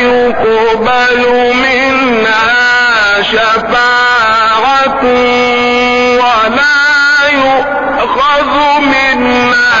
يقبل منها شفاعة ولا يؤخذ منها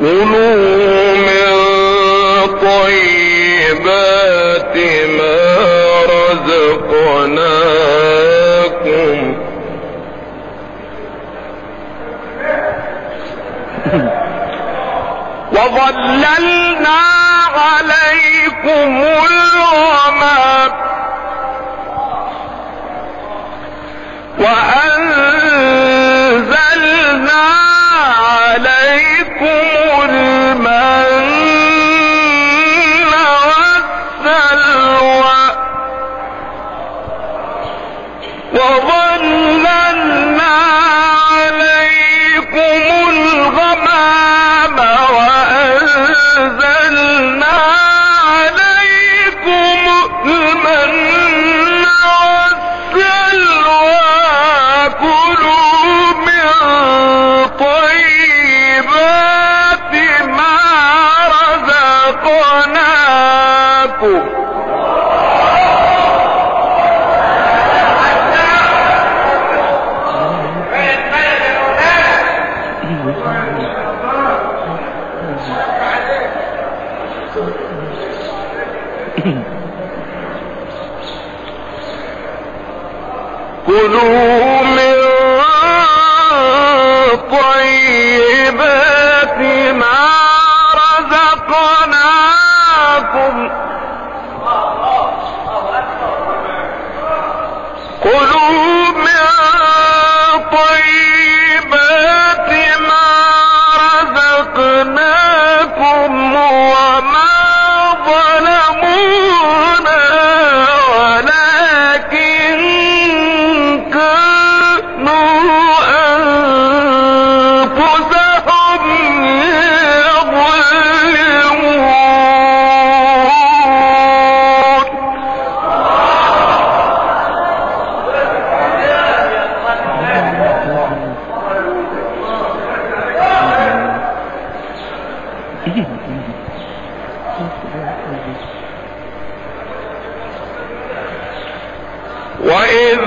喂妈 رزقناكم كلوا وإذ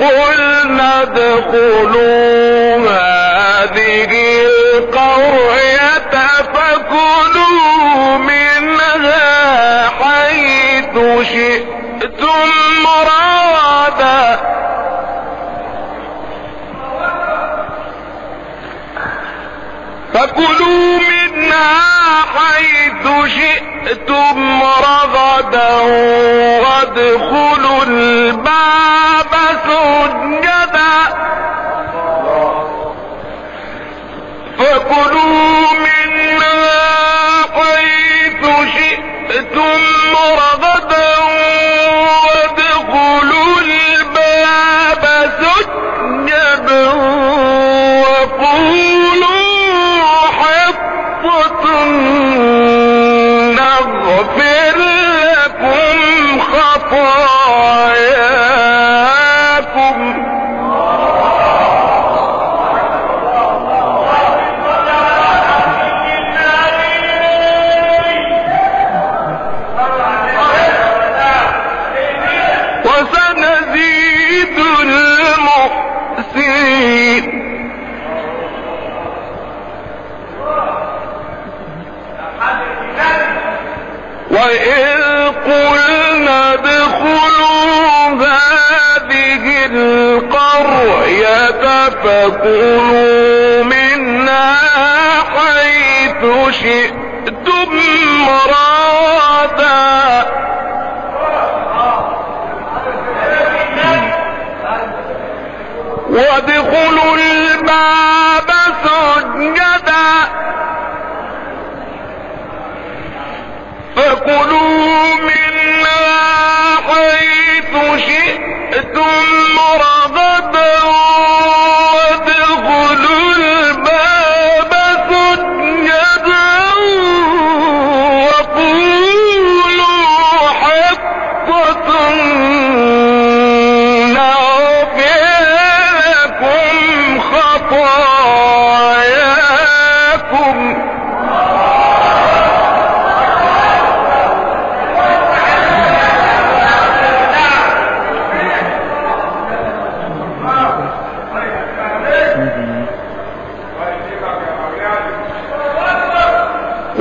قلنا ادخلوا هذه القرية فكلوا منها حيث شئتم مرادا. فكلوا منها حيث شئتم رغدا ادخلوا الباب سجدا.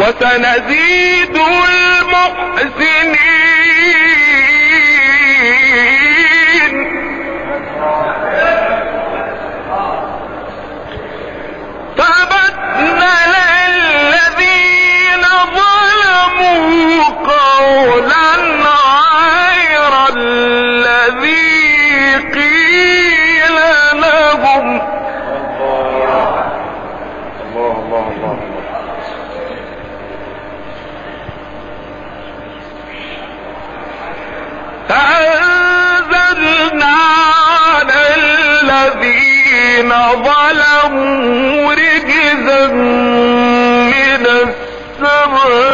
وسنزيد المحسنين. رجزا من السماء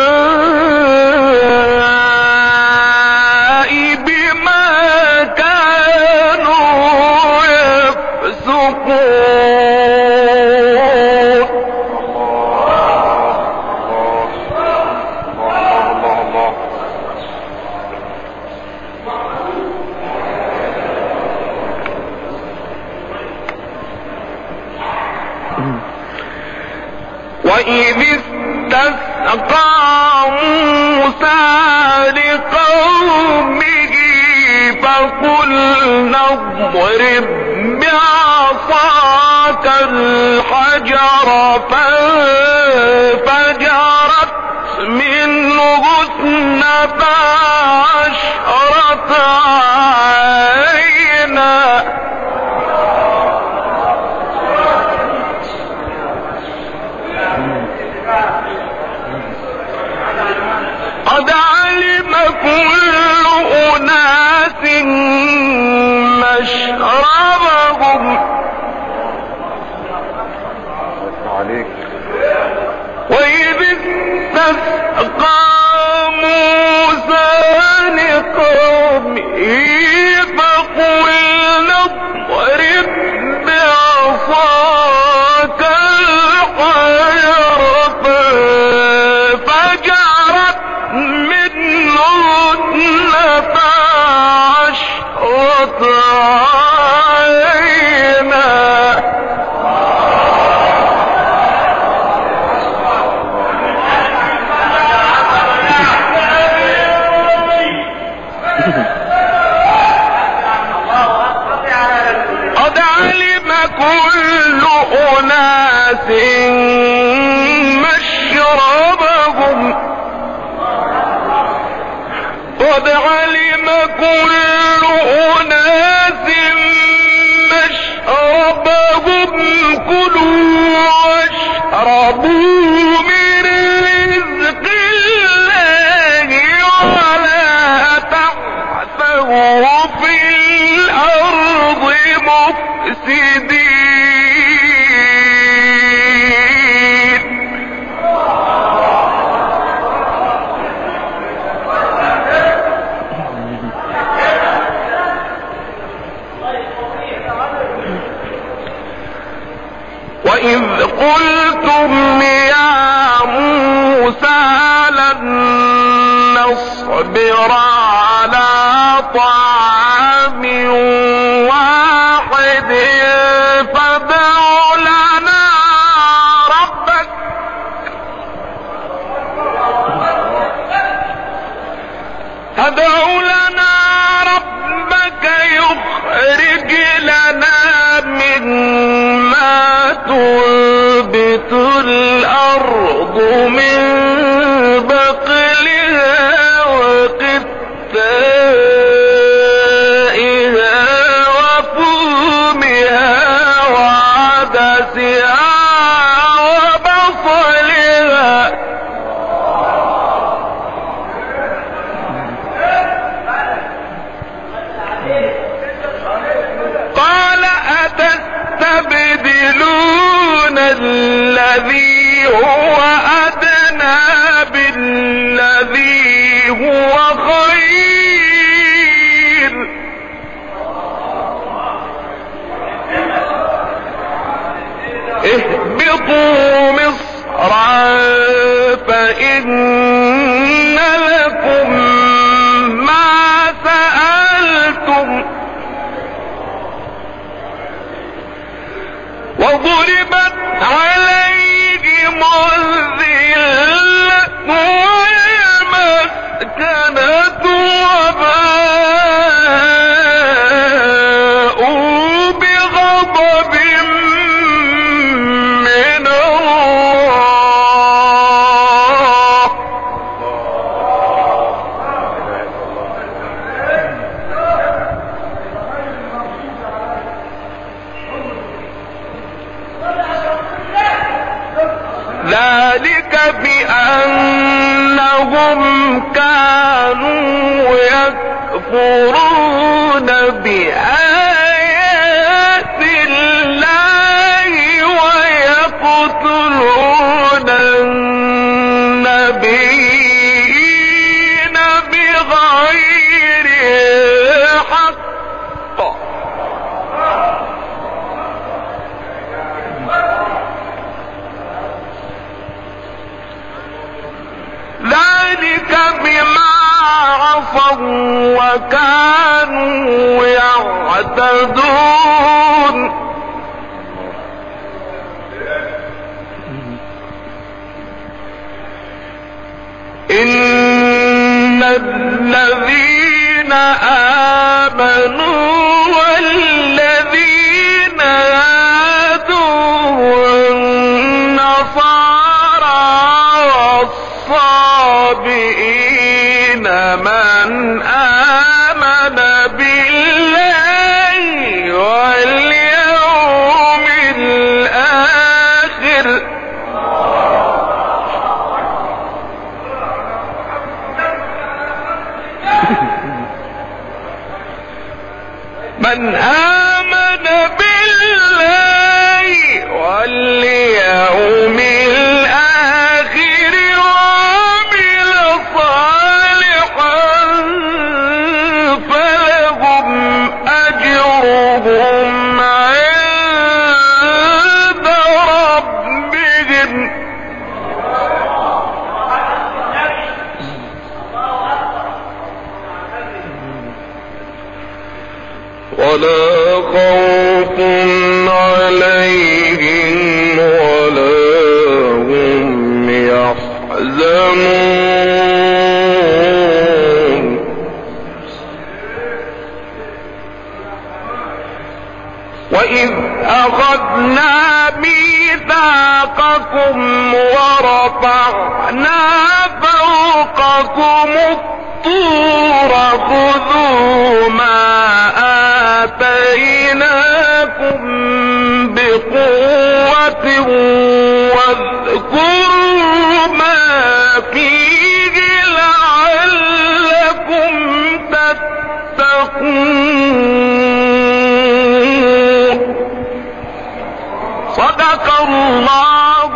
الأرض عصوا وكانوا يعتدون. وإذ أخذنا ميثاقكم ورفعنا فوقكم الطور خذوا ما آتيناكم بقوة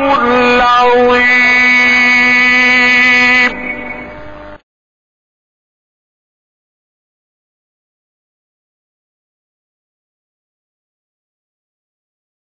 العظيم